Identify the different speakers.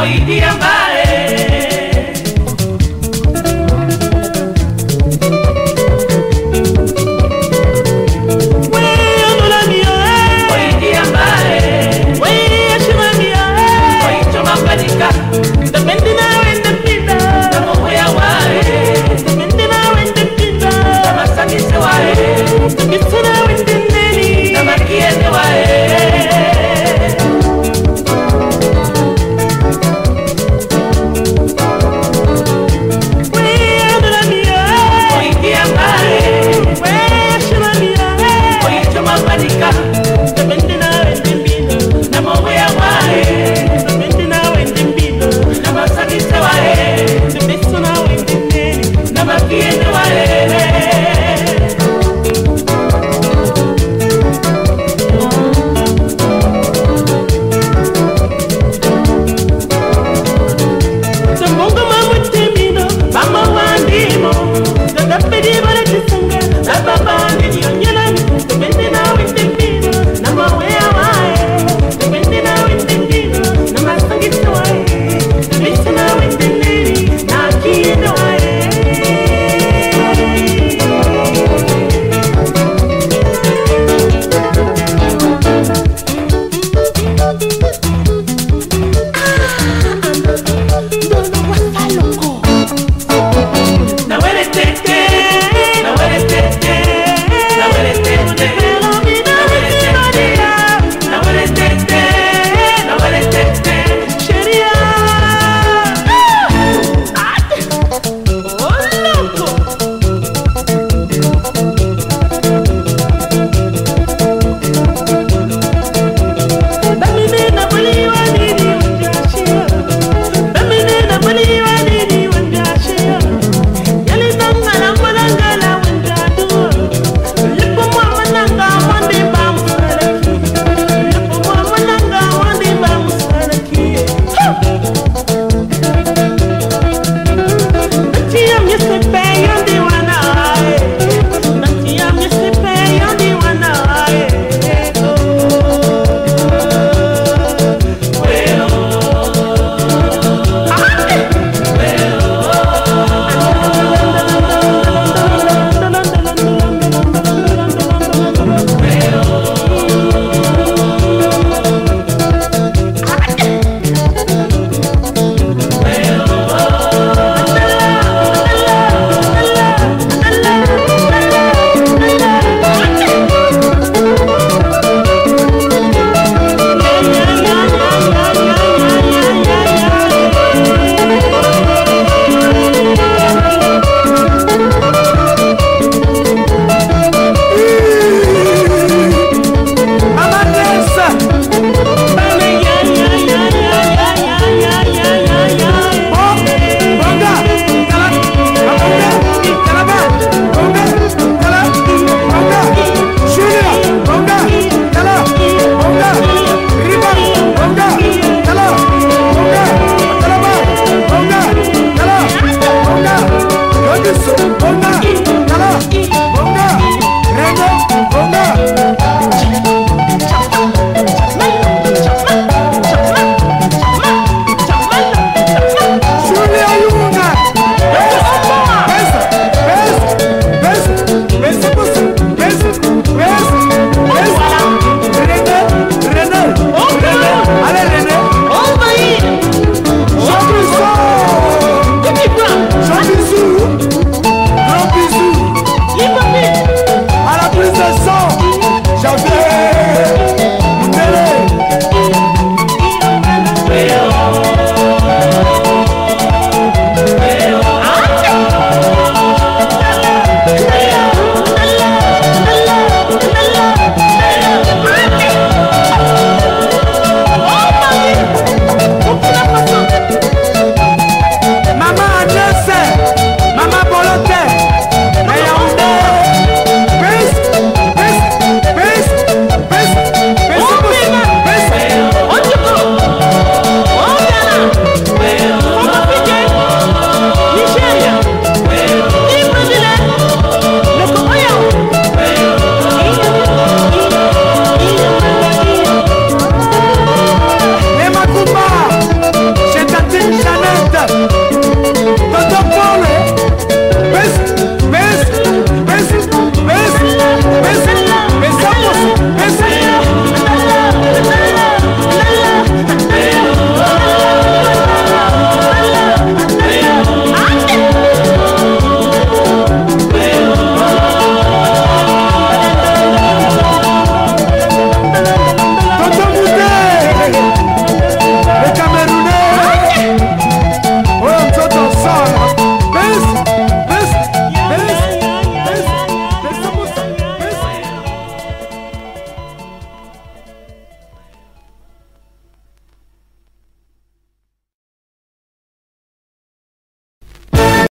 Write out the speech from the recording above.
Speaker 1: hoy día más.